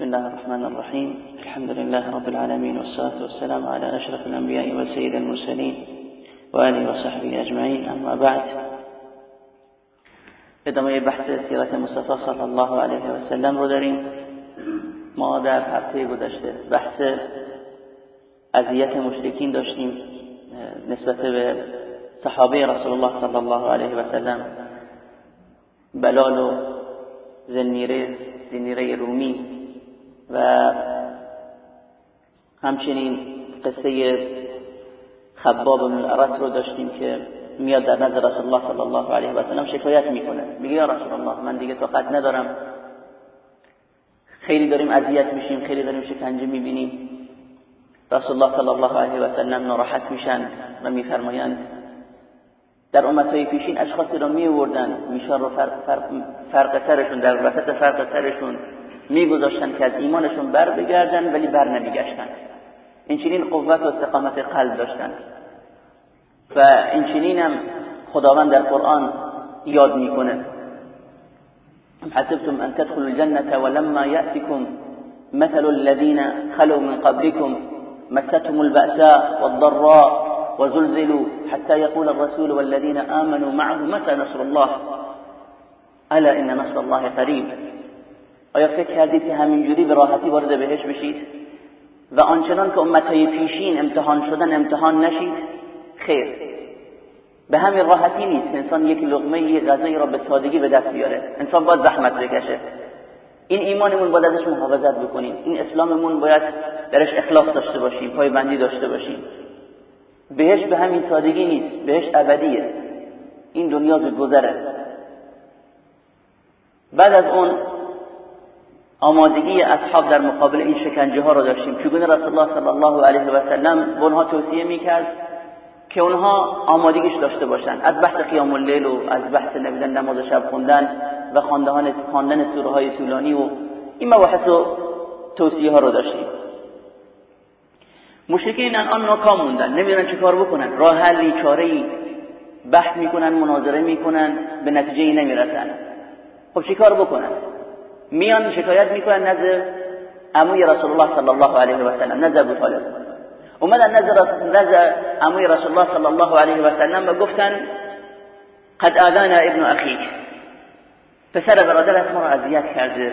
بسم الله الرحمن الرحيم. الحمد لله رب العالمين والصلاة والسلام على أشرف الأنبياء وسيد المرسلين وآله وصحبه أجمعين. أما بعد ادامه بحث سیرت مصطفى صلی الله علیه و سلم رو ما در هفته گذشته بحث اذیت مشرکین داشتیم نسبت به صحابه رسول الله صلی الله علیه و سلم. بلال و زنیره زنیره رومی. و همچنین قصه خباب بن الارت رو داشتیم که میاد در نظر رسول الله صلی الله علیه و سلم شکایت می‌کنه. میگه یا رسول الله من دیگه طاقت ندارم. خیلی داریم اذیت میشیم خیلی داریم شکنجه می‌بینیم. رسول الله صلی الله علیه و سلم ناراحت میشن و میفرمایند در امتهای پیشین اشخاصی را می آوردن میشار رو فرق, فرق, فرق سرشون در وسط فرق سرشون. میگذاشتن که از ایمانشون بر بگردن ولی بر نمیگشتن این قوت و استقامت قلب داشتن. و این هم خداوند در قرآن یاد می‌کنه. حسبتم ان تدخلوا الجنة ولما يأتكم مثل الذين خلوا من قبلكم مستهم البأساء والضراء وزلزلوا حتى يقول الرسول والذين آمنوا معه متى نصر الله؟ ألا إن نصر الله قريب. آیا فکر کردید که همینجوری به راحتی وارد بهش بشید؟ و آنچنان که امتهای پیشین امتحان شدن امتحان نشید خیر. به همین راحتی نیست انسان یک لقمه یک غذایی را به سادگی به دست بیاره. انسان باید زحمت بکشه. این ایمانمون باید ازش محافظت بکنیم. این اسلاممون باید درش اخلاص داشته باشیم پای بندی داشته باشیم. بهش به همین سادگی نیست بهش ابدیه. این دنیا زود گذره بعد از اون آمادگی اصحاب در مقابل این شکنجه ها رو داشتیم. چگونه رسول الله صلی الله علیه و سلم به اونها توصیه می‌کرد که اونها آمادگیش داشته باشن؟ از بحث قیام اللیل و از بحث نمیدن نماز شب خوندن و خواندن سوره های طولانی و این مباحث و توصیه ها رو داشتیم. مشرکین الان ناکام موندن. نمی‌دونن چه کار بکنن. راه حلی چاره ای بحث می‌کنن مناظره می‌کنن به نتیجه ای نمی‌رسن. خب چه کار بکنن؟ میان شکایت می‌کنن نزد عموی رسول الله صلی الله علیه و سلم نزد ابو طالب. اومدن نزد نزد عموی رسول الله صلی الله علیه و سلم و گفتن قد آذانا ابن اخیک. پسر برادرت ما رو اذیت کرده.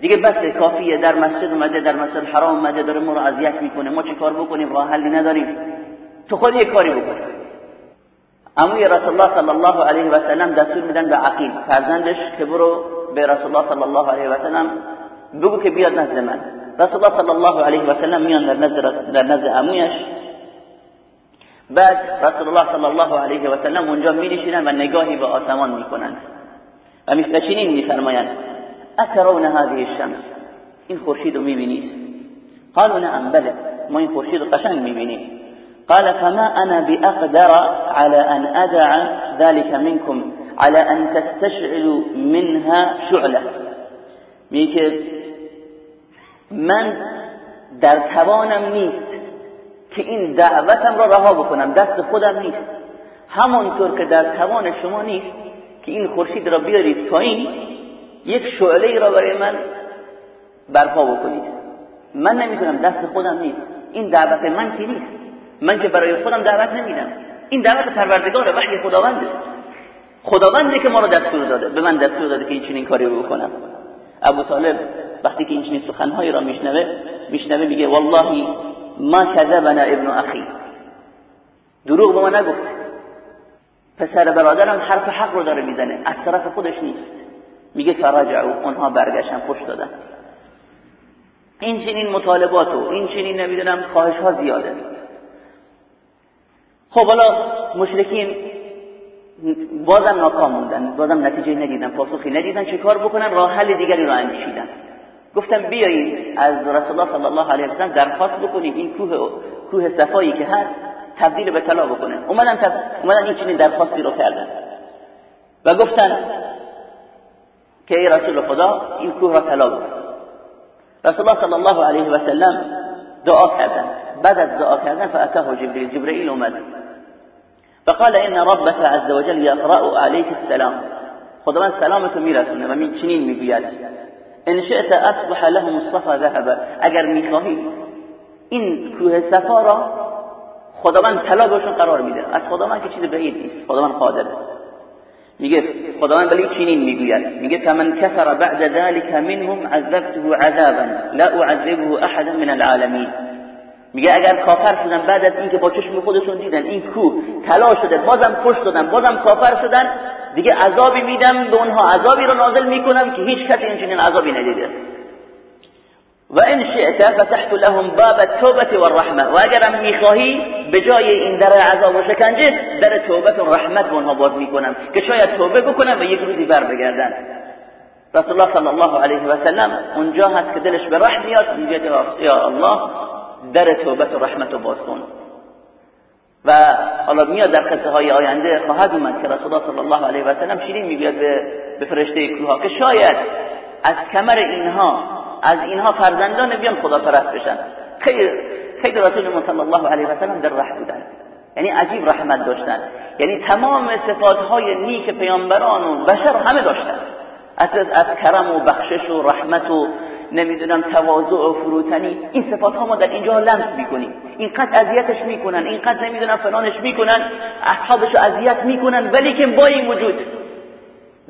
دیگه بس کافیه در مسجد اومده در مسجد حرام اومده داره ما رو اذیت می‌کنه. ما چه کار بکنیم؟ راه حلی نداریم. تو خود یک کاری بکن. عموی رسول الله صلی الله علیه و سلم دستور میدن به عقیل. فرزندش که برو به رسول الله صلی الله علیه و سلم بگو که بیاد نزد من. رسول الله صلی الله علیه و سلم میان در نزد در نزد عمویش. بعد رسول الله صلی الله علیه و سلم اونجا می نشینن و نگاهی به آسمان می‌کنند و مثل چنین میفرمایند. اترون هذه الشمس؟ این خورشید رو می‌بینید. قالوا نعم بله. ما این خورشید رو قشنگ می‌بینیم. قال فما انا باقدر على ان ادع ذلك منكم؟ على ان تستشعلوا منها شعله میگه من در توانم نیست که این دعوتم را رها بکنم دست خودم نیست. همانطور که در توان شما نیست که این خورشید را بیارید پایین یک شعله را برای من برپا بکنید. من نمی‌تونم دست خودم نیست. این دعوت من که نیست. من که برای خودم دعوت نمیدم. این دعوت پروردگار وحی خداونده خداونده که ما رو دستور داده. به من دستور داده که این چنین کاری رو بکنم. ابو طالب وقتی که این چنین سخنهایی را میشنوه میشنوه میگه والله ما کذبنا ابن اخی. دروغ به ما نگفت. پسر برادرم حرف حق رو داره می‌زنه. از طرف خودش نیست. میگه فرجعوا اونها برگشتن پشت دادن. این چنین مطالبات و این چنین نمی‌دونم خواهش ها زیاده. خب حالا مشرکین بازم ناکام موندن. بازم نتیجه ندیدن پاسخی ندیدن چه کار بکنن. راه حل دیگری رو اندیشیدن. گفتم بیایید از رسول الله صلی الله علیه و سلم درخواست بکنیم این کوه کوه صفایی که هست تبدیل به طلا بکنه اومدن تب... اومدن این چنین درخواستی رو کردن. و گفتن که ای رسول خدا این کوه را طلا بکن. رسول الله صلی الله علیه و سلم دعا کردن. بعد از دعا کردن فاتاه جبريل جبرئیل اومد. فقال ان ربك عز وجل يقرأ عليك السلام. خداوند سلامتو میرسونه و می چنین می‌گوید؟ ان شئت اصبح لهم الصفا ذهبا. اگر می‌خواهی این کوه صفا را خداوند طلا بهشون قرار میده. از خداوند که چیز بعید نیست. خداوند قادره میگه خداوند ولی چنین می‌گوید. میگه فمن کفر بعد ذلك منهم عذبته عذابا لا اعذبه احدا من العالمین میگه اگر کافر شدن بعد از اینکه با چشم خودشون دیدن این کو طلا شده بازم پشت دادن بازم کافر شدن دیگه عذابی میدم به اونها عذابی رو نازل می‌کنم که هیچ کسی اینجوری عذابی ندیده. و ان شئت فتحت لهم باب التوبه والرحمه و اگرم می‌خواهی به جای این در عذاب و شکنجه در توبت و رحمت به اونها باز می‌کنم که شاید توبه بکنم و یک روزی بر بگردن. رسول الله صلی الله علیه و سلم اونجا هست که دلش به رحم میاد میگه یا الله در توبت و رحمت و باز و حالا میاد در قصه های آینده خواهد اومد که رسول الله صلی الله علیه و سلم شیرین می‌گوید به فرشته کوها که شاید از کمر اینها از اینها فرزندان بیان خدا پرست بشن. خیلی خیلی رسول صلی الله علیه و سلم در رحم بودن. یعنی عجیب رحمت داشتن. یعنی تمام صفات های نیک پیامبران و بشر همه داشتن. از از کرم و بخشش و رحمت و نمی‌دونم تواضع و فروتنی این صفات ها ما در اینجا لمس می‌کنیم. اینقدر اذیتش می‌کنن اینقدر نمی‌دونم فلانش می‌کنن اصحابش اذیت می‌کنن ولی که با این وجود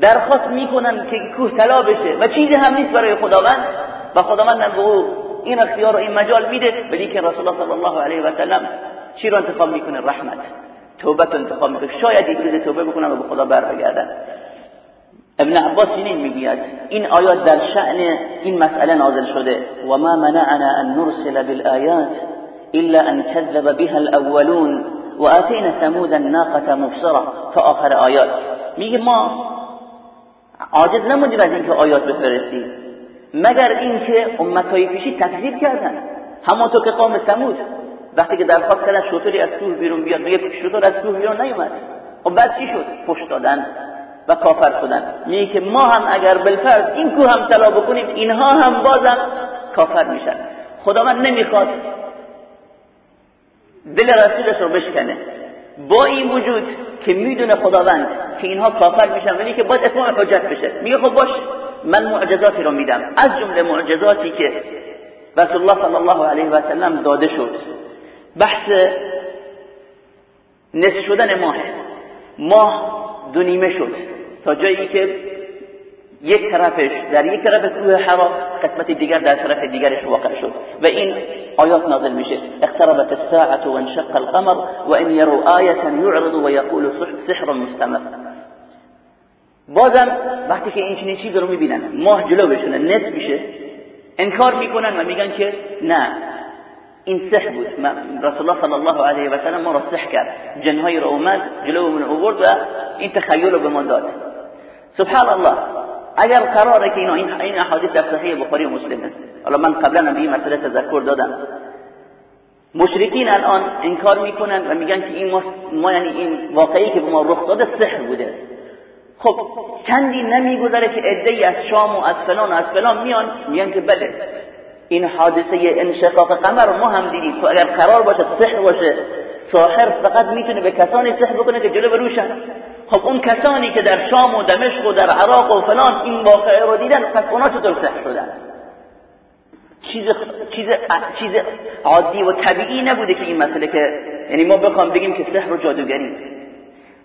درخواست می‌کنن که کوه طلا بشه. و چیزی هم نیست برای خداوند. و خداوند به او این اختیار و این مجال میده. ولی که رسول الله صلی الله علیه و سلم چی رو انتخاب می‌کنه؟ رحمت. توبت انتخاب می‌کنه. شاید یک توبه بکنن و به خدا بر بگردن ابن عباس اینین می‌گوید؟ این آیات در شأن این مسئله نازل شده؟ و ما منعنا ان نرسل بالآیات الا ان كذب بها الاولون و آتینا ثمود الناقه مبصره تا آخر آیات. میگه ما عاجز نموندیم از اینکه آیات بفرستیم. مگر اینکه امتهای پیشی تکذیب کردن؟ همانطور که قوم ثمود. وقتی که درخواست کردن شطوری از کوه بیرون بیاد میگه شطور از کوه بیرون نیومد. خب بعد چی شد؟ پشت دادن. و کافر شدن. میگه که ما هم اگر بالفرض این کوه هم طلا بکنیم اینها هم بازم کافر میشن. خدا من نمی‌خواد دل رسولش رو بشکنه. با این وجود که می‌دونه خداوند که اینها کافر میشن ولی که باید اتمام حجت بشه. میگه خب باش من معجزاتی رو میدم. از جمله معجزاتی که رسول الله صلی الله علیه و سلم داده شد. بحث نصف شدن ماه. ماه دو نیمه شد. تا جایی که یک طرفش در یک طرف کوه حرا قسمت دیگر در طرف دیگرش واقع شد. و این آیات نازل میشه. اقتربت الساعة وانشق القمر وان يروا آية يعرض ويقول سحر مستمر. بازم وقتی که این چنین چیز رو می‌بینن ماه جلو بشونه نصف میشه انکار می‌کنن و میگن که نه این سح بود. رسول الله صلی الله علیه و سلم ما را سح کرد. جنهای رو اومد جلو من آورد و این تخیل رو به ما داد. سبحان الله اگر قراره که اینا این احادیث در صحیح بخاری و مسلمه حالا من قبلا به این مسئله تذکر دادم مشرکین الان انکار می‌کنن و میگن که این ما, یعنی این واقعی که به ما رخ داده سحر بوده خب چندی نمیگذره که ای از شام و از فلان و از فلان میان میگن که بله این حادثه انشقاق قمر ما هم دیدیم که اگر قرار باشه سحر باشه ساحر فقط می‌تونه به کسانی سحر بکنه که جلو بروشن خب اون کسانی که در شام و دمشق و در عراق و فلان این واقعه رو دیدن پس اونا چطور سحر شدن چیز چیز چیز عادی و طبیعی نبوده که این مسئله که یعنی ما بخوام بگیم که سحر و جادوگری.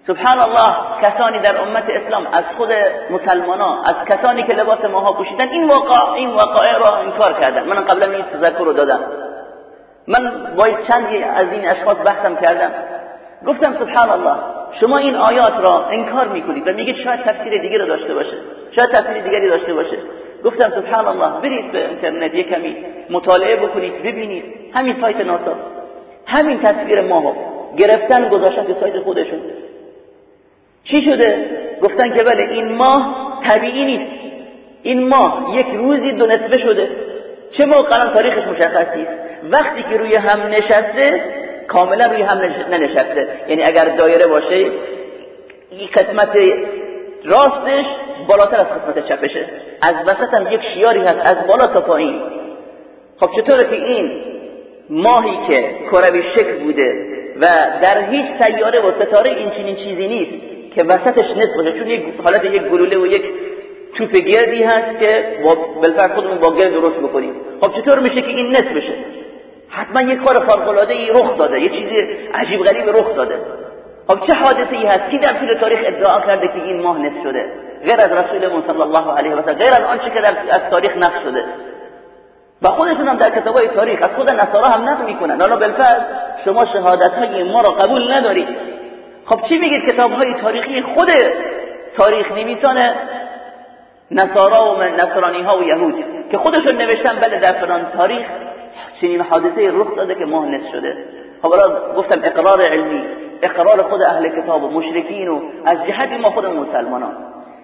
سبحان الله کسانی در امت اسلام از خود مسلمانان از کسانی که لباس ماها پوشیدن این واقع این واقعه را انکار کردن. من قبلا این تذکر رو دادم. من باید چندی از این اشخاص بحثم کردم. گفتم سبحان الله شما این آیات را انکار می‌کنید و میگید شاید تفسیر دیگری رو داشته باشه. شاید تفسیر دیگری داشته باشه. گفتم سبحان الله برید به اینترنت یک کمی مطالعه بکنید ببینید. همین سایت ناسا. همین تصویر ماهو گرفتن گذاشتن تو سایت خودشون. چی شده؟ گفتن که بله این ماه طبیعی نیست. این ماه یک روزی دو نصفه شده. چه موقع؟ تاریخش مشخص وقتی که روی هم نشسته کاملا روی هم ننشسته. یعنی اگر دایره باشه این قسمت راستش بالاتر از قسمت چپشه. از وسط هم یک شیاری هست از بالا تا پایین. خب چطوره که این ماهی که کروی شکل بوده و در هیچ سیاره و ستاره این چنین چیزی نیست که وسطش نصف باشه. چون یک حالت یک گلوله و یک توپ گردی هست که با بالفرد خودمون با گرد درست بکنیم. خب چطور میشه که این نصف بشه؟ حتما یک کار فوق العاده ای رخ داده یه چیزی عجیب غریب رخ داده. خب چه حادثه ای هست؟ کی در طول تاریخ ادعا کرده که این ماه نصف شده؟ غیر از رسولمون صلی الله علیه و سلم غیر از آنچه که در از تاریخ نقش شده. و خودشون هم در کتابای تاریخ از خود نصارا هم نقل می‌کنن. حالا بالفعل شما شهادت های ما را قبول ندارید. خب چی میگید کتاب های تاریخی خود تاریخ نویسان نصارا و نصرانی ها و یهود که خودشون نوشتن بله در فلان تاریخ چنین حادثه رخ داده که ماه نصف شده. خب گفتم اقرار علمی اقرار خود اهل کتاب و مشرکین و از جهت ما خود مسلمانان.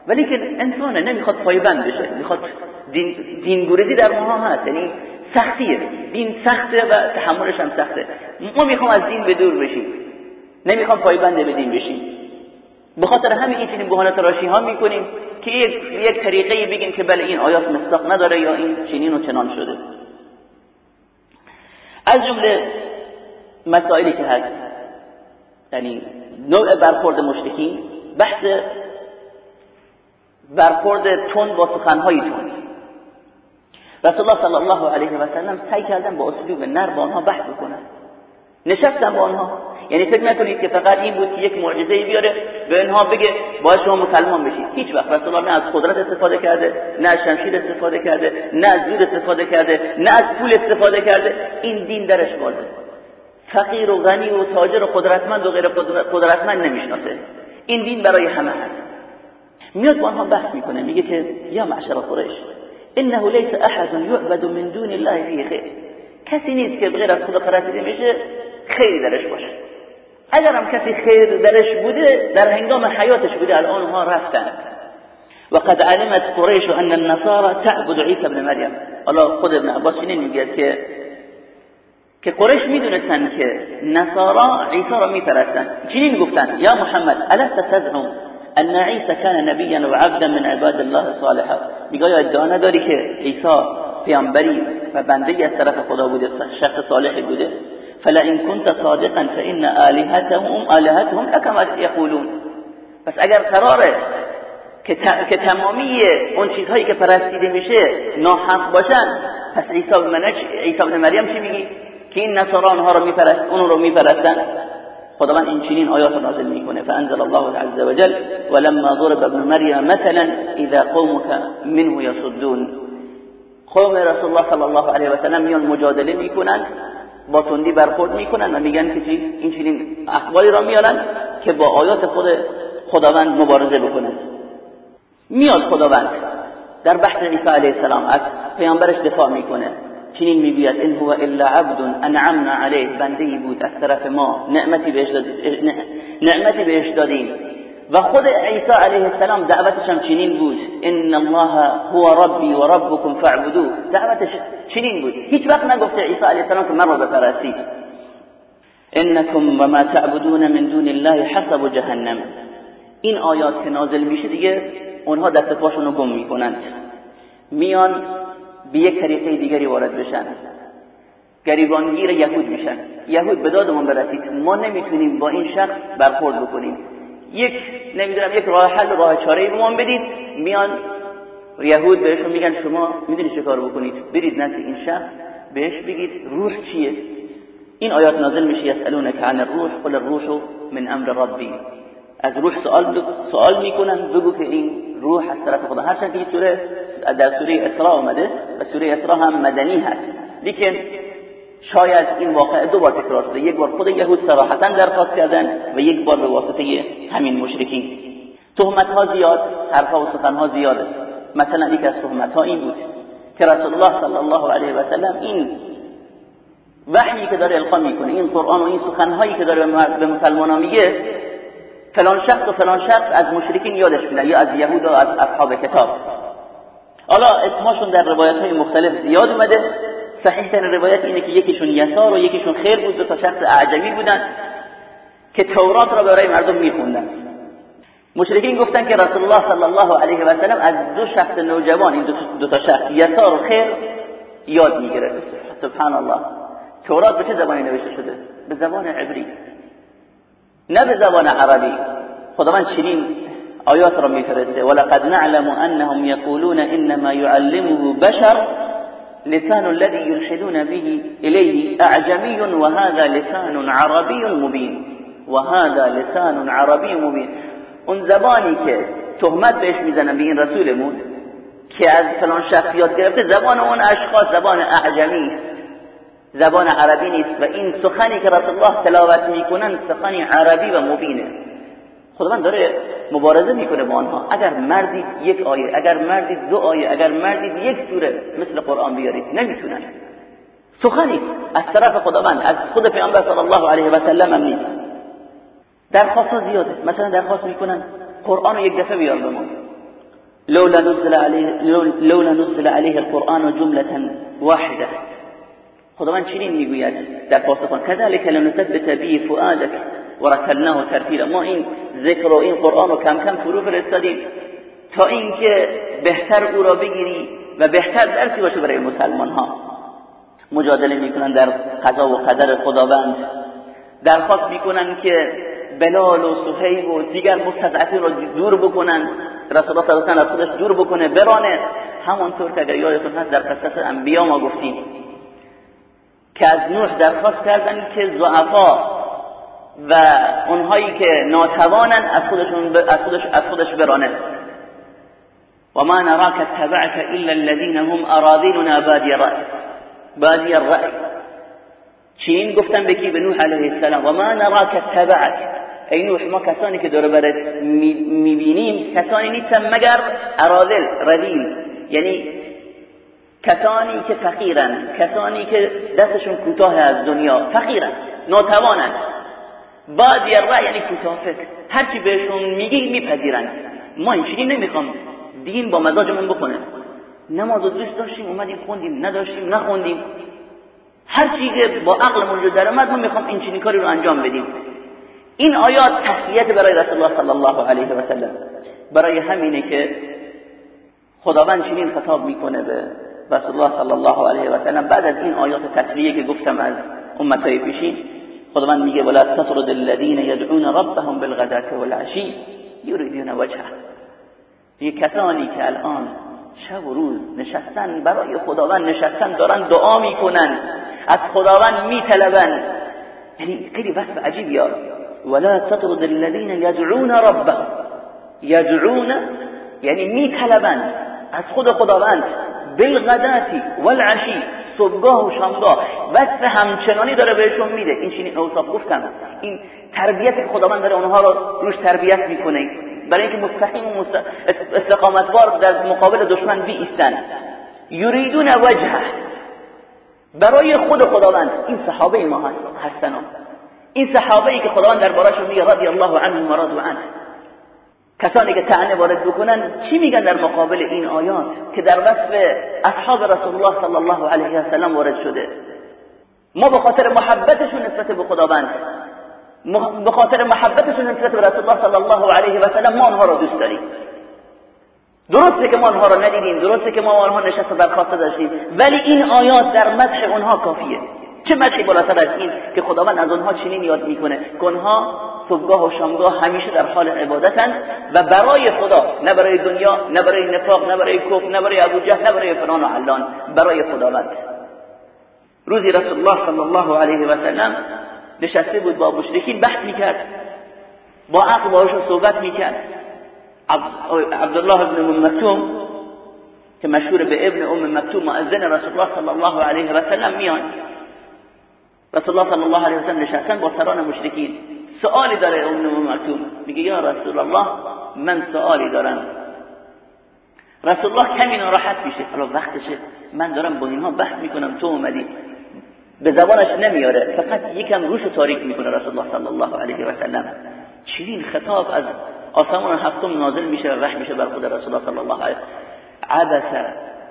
ولی که انسان نمی‌خواد پایبند بشه می‌خواد دین دینگوردی در ماها هست یعنی سختیه. دین سخته و تحملش هم سخته. ما می‌خوام از دین به دور بشیم. نمی‌خوام پایبند به دین بشیم. به خاطر همین این چنین بهانه تراشی ها می‌کنیم که یک یک طریقه بگیم که بله این آیات مصداق نداره یا این چنین و چنان شده. از جمله مسائلی که هست یعنی نوع برخورد مشرکین بحث برخورد تند با سخنهای تند. رسول الله صلی الله علیه و سلم سعی کردن با اسلوب نر با آنها بحث بکنن. نشستن با آنها یعنی فکر نکنید که فقط این بود که یک معجزه بیاره به اینها بگه باید شما مسلمان بشید. هیچ وقت. رسول الله نه از قدرت استفاده کرده نه از شمشیر استفاده کرده نه از زور استفاده کرده نه از پول استفاده کرده. این دین درش بازه فقیر و غنی و تاجر و قدرتمند و غیر قدرتمند نمی‌شناسه. این دین برای همه هست. میاد با آنها بحث می‌کنه میگه که یا معشر قریش انه لیس احد یعبد من دون الله خیر. کسی نیست که غیر از خدا پرستیده میشه خیری درش باشه. اگر هم کسی خیر درش بوده در هنگام حیاتش بوده الان ها رفتن. وقد علمت قریش ان النصارى تعبد عیسی ابن مریم. حالا خود ابن عباس میگه که که قریش می‌دونستن که نصارا عیسی را میپرستن. چنین گفتن یا محمد الست تزعم ان عیسی کان نبیا و عبدا من عباد الله صالحا? میگه ادعا نداری که عیسی پیامبری و بنده از طرف خدا بوده شخص صالحی بوده؟ فلا ان كنت صادقا فان الهتهم الهتهم لكما يقولون. پس اگر قراره که تمامی اون چیزهایی که پرستیده میشه ناحق باشن پس عیسی بن عیسی بن مریم چی میگی؟ که این نصاران ها رو میپرست اون رو میپرستن. خداوند این چنین آیات نازل می‌کنه. فانزل الله عز وجل ولما ضرب ابن مریم مثلا اذا قومك منه يصدون. قوم رسول الله صلی الله علیه و سلم میان مجادله می‌کنن. با تندی برخورد می‌کنن و میگن که این چنین اخباری را میارن که با آیات خود خداوند مبارزه بکنن میاد خداوند. در بحث عیسی علیه السلام از پیامبرش دفاع می‌کنه. چنین می‌گوید این هو الا عبد انعمنا علیه. بنده بود از طرف ما. نعمتی بهش دادیم. و خود عیسی علیه السلام دعوتش هم چنین بود. ان الله هو ربی و ربکم فاعبدوه. دعوتش چنین بود. هیچ وقت نگفته عیسی علیه السلام که من رو بپرستید. انکم و ما تعبدون من دون الله حسب جهنم. این آیات که نازل میشه دیگه اونها دست پاشون رو گم می‌کنند. میان به یک طریقه دیگری وارد بشن. گریبانگیر یهود میشن. یهود به دادمون برسید. ما نمی‌تونیم با این شخص برخورد بکنیم. یک نمی‌دونم یک راه حل راه چاره ای ما بدید. میان یهود بهشون میگن شما می‌دونید چه کار بکنید؟ برید نزد این شخص بهش بگید روح چیه؟ این آیات نازل میشه یسالونک عن الروح قل الروح من امر ربی. از روح سوال سوال می‌کنن بگو که این روح از طرف خدا. هرچند که سوره در سوره اسراء اومده و سوره اسراء هم مدنی هست. لیکن شاید این واقعه دو بار تکرار شده. یک بار خود یهود صراحتا درخواست کردن و یک بار به واسطه همین مشرکین. تهمت ها زیاد حرفها و سخن ها زیاده. مثلا یک از تهمت ها این بود که رسول الله صلی الله علیه و سلم این وحیی که داره القا می‌کنه این قرآن و این سخنهایی که داره به مسلمان میگه فلان شخص و فلان شخص از مشرکین یادش میاد یا از یهود و از اصحاب کتاب. حالا اسمشون در روایت های مختلف زیاد اومده. صحیح ترین روایت اینه که یکیشون یسار و یکیشون خیر بود دو تا شخص اعجمی بودن که تورات را برای مردم میخوندن. مشرکین گفتن که رسول الله صلی الله علیه و سلم از دو شخص نوجوان این دو, تا شخص یسار و خیر یاد می‌گیره سبحان الله تورات به چه زبانی نوشته شده؟ به زبان عبری. نه به زبان عربی. خداوند چنین آیات را میفرسته. ولقد نعلم انهم يقولون انما يعلمه بشر لسان الذي يلحدون به إليه أعجمي وهذا لسان عربي مبين. وهذا لسان عربي مبين. اون زبانی که تهمت بهش می‌زنن به این رسولمون که از فلان شخصیات گرفته زبان اون اشخاص زبان اعجمی زبان عربی نیست. و این سخنی که رسول الله تلاوت می‌کنن سخنی عربی و مبینه. خداوند داره مبارزه می‌کنه با آنها. اگر مردید یک آیه اگر مردید دو آیه اگر مردید یک سوره مثل قرآن بیارید نمی‌تونن. سخنی از طرف خداوند از خود پیامبر صلی الله علیه و سلم هم نیست. درخواست زیاده. مثلا درخواست می‌کنن قرآن رو یک دفعه بیار به ما. لولا نزل عليه لولا نزل عليه القرآن واحده خداوند چنین می‌گوید در پاسخ كذلك لنثبت به فؤادك ورتلناه ترتیلا. ما این ذکر و این قرآن رو کم کم فرو فرستادیم. تا اینکه بهتر او را بگیری و بهتر درسی باشه برای مسلمان ها مجادله می‌کنن در قضا و قدر خداوند. درخواست می‌کنن که بلال و صحیب و دیگر مستضعفین رو دور بکنن. رسول الله صلی الله خودش دور بکنه برانه. همونطور که اگر یادتون هست در قصص انبیا ما گفتیم. که از نوح درخواست کردن که ضعفا و اونهایی که ناتوانن از خودشون از خودش از خودش برانه و ما نراك تبعك الا الذين هم اراذلنا بادي الرأي بادي الرأي چین گفتن به کی؟ به نوح علیه السلام. و ما نراك تبعك ای نوح ما کسانی که دور برت می‌بینیم کسانی نیستن مگر ارادل ردیل یعنی کسانی که فقیرن کسانی که دستشون کوتاه از دنیا فقیرن ناتوانن. بعد را یعنی کوتاه فکر هرچی بهشون میگی میپذیرن. ما اینجوری نمی‌خوام دین با مزاجمون بکنه. نماز و دوست داشتیم اومدیم خوندیم نداشتیم نخوندیم. هر که با عقلمون رو در اومد ما می‌خوام این چنین کاری رو انجام بدیم. این آیات تسلیت برای رسول الله صلی الله علیه و سلم. برای همینه که خداوند چنین خطاب می‌کنه به رسول الله صلی الله علیه و سلم. بعد از این آیات تسلیه که گفتم از امتهای پیشین خداوند میگه ولا تطرد الذين يدعون ربهم بالغداة والعشي يريدون وجهه. یه کسانی که الان شب و روز نشستن برای خداوند نشستن دارن دعا میکنن از خداوند میطلبن. یعنی خیلی وصف عجیبی ولا تطرد الذين يدعون ربهم. يدعون یعنی میطلبن. از خود خداوند. بالغداتی والعشی. صبحگاه و شامگاه. وصف همچنانی داره بهشون میده. این چنین اوصاف گفتم این تربیت خداوند داره اونها رو روش تربیت می‌کنه. برای اینکه مستقیم و استقامتوار در مقابل دشمن بی ایستن یریدون وجهه. برای خود خداوند. این صحابه ما هستن. این صحابه ای که خداوند دربارهشون میگه رضی الله عنهم و رضوا عنه کسانی که تعنه وارد بکنن چی میگن در مقابل این آیات؟ که در وصف اصحاب رسول الله صلی الله علیه و سلم وارد شده. ما به خاطر محبتشون نسبت به خداوند. به خاطر محبتشون نسبت به رسول الله صلی الله علیه و سلم ما آنها را دوست داریم. درسته که ما آنها را ندیدیم درسته که ما آنها نشست و برخواسته داشتیم ولی این آیات در مدح اونها کافیه. چه مدحی بالاتر از این که خداوند از اونها چنین یاد می‌کنه؟ که اونها صبحگاه و شامگاه همیشه در حال عبادتن و برای خدا نه برای دنیا نه برای نفاق نه برای کفر نه برای ابو جهل نه برای فلان و علان برای خداوند. روزی رسول الله صلی الله علیه و سلم نشسته بود با مشرکین بحث می‌کرد با عقل باشون صحبت می‌کرد. عبدالله ابن مکتوم که مشهور به ابن ام مکتوم مؤذن رسول الله صلی الله علیه و سلم میان. رسول الله صلی الله علیه و سلم نشستن با سران مشرکین سوالی داره ام مکتوم میگه یا رسول الله من سوالی دارم رسول الله کمی ناراحت میشه حالا وقتشه من دارم با اینها بحث می‌کنم تو اومدی به زبانش نمیاره فقط یکم روش تاریک می‌کنه رسول الله صلی الله علیه و سلم چنین خطاب از آسمان هفتم نازل میشه و وحی میشه بر خود رسول الله صلی الله علیه عبس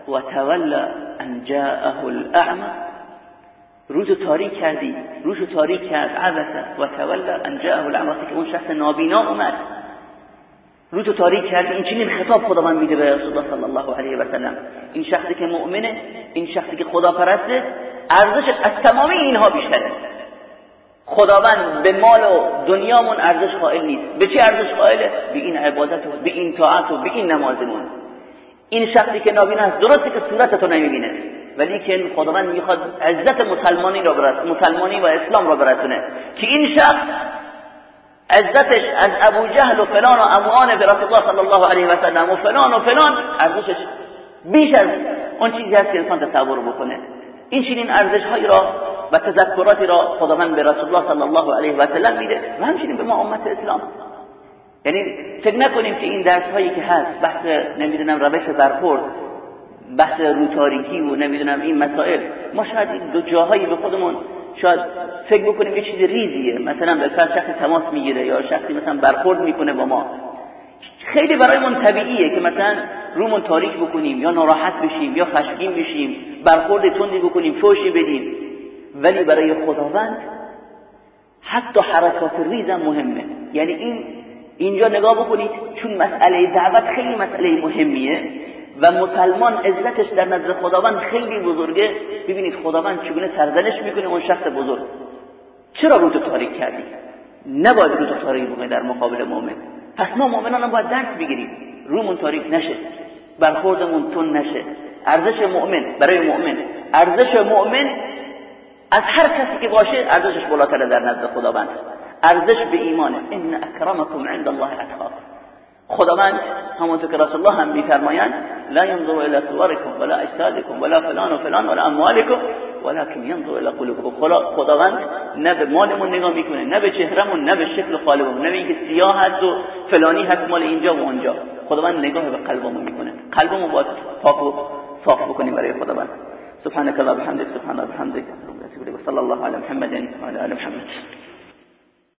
و تولى ان جاءه الاعمى روز تاریک کردی. روز تاریک کرد. عبس و تولى ان جاءه الاعمى که اون شخص نابینا اومد. روز تاریک کرد. این چنین خطاب خداوند میده به رسول الله صلی الله علیه و سلم. این شخصی که مؤمنه این شخصی که خدا پرسته ارزش از تمامی اینها بیشتره. خداوند به مال و دنیامون ارزش قائل نیست. به چه ارزش قائله؟ به این عبادت و به این طاعت و به این نمازمون این شخصی که نابینا است درسته که صورتتو نمی‌بینه. ولی که خداوند می‌خواد عزت مسلمانی را برسونه مسلمانی و اسلام را برسونه. که این شخص عزتش از ابو جهل و فلان و اموان به رسول الله صلی الله علیه و سلم و فلان و فلان ارزشش بیش از اون چیزی هست که انسان تصور بکنه. این چنین ارزش هایی را و تذکراتی را خداوند به رسول الله صلی الله علیه و سلم میده و همچنین به ما امت اسلام. یعنی فکر نکنیم که این درس هایی که هست بحث نمی‌دونم روش برخورد بحث روتاریکی و نمی‌دونم این مسائل. ما شاید دو جاهایی به خودمون شاید فکر بکنیم یه چیز ریزیه. مثلا به شخص تماس می‌گیره یا شخصی مثلا برخورد می‌کنه با ما. خیلی برایمون طبیعیه که مثلا رومون تاریک بکنیم یا ناراحت بشیم یا خشمگین بشیم برخورد تندی بکنیم فوشی بدیم. ولی برای خداوند حتی حرکات ریزم مهمه. یعنی این اینجا نگاه بکنید چون مسئله دعوت خیلی مسئله مهمیه و مسلمان عزتش در نظر خداوند خیلی بزرگه. ببینید خداوند چگونه سرزنش می‌کنه اون شخص بزرگ. چرا رو تو تاریک کردی؟ نباید رو تو تاریک بکنی در مقابل مؤمن. پس ما مؤمنان هم باید درس بگیریم. رومون تاریک نشه. برخوردمون تون نشه. ارزش مؤمن برای مؤمن. ارزش مؤمن از هر کسی که باشه ارزشش بالاتره در نزد خداوند. ارزش به ایمانه. ان اکرمکم عند الله اتقاکم خداوند همونطور که رسول الله هم میفرمایند لا ينظر الى صوركم ولا اجسادكم ولا فلان و فلان ولا اموالكم ولكن ينظر الى قلوبكم خداوند نه به مالمون نگاه می‌کنه نه به چهرمون نه به شکل قالبمون نه اینکه سیاه هست و فلانی هست مال اینجا و اونجا خداوند نگاه به قلبمون می‌کنه. قلبمون باید پاک و صاف بکنیم برای خداوند. سبحانك الله بحمدك سبحان الله بحمدك صلى الله على محمد وعلى ال محمد.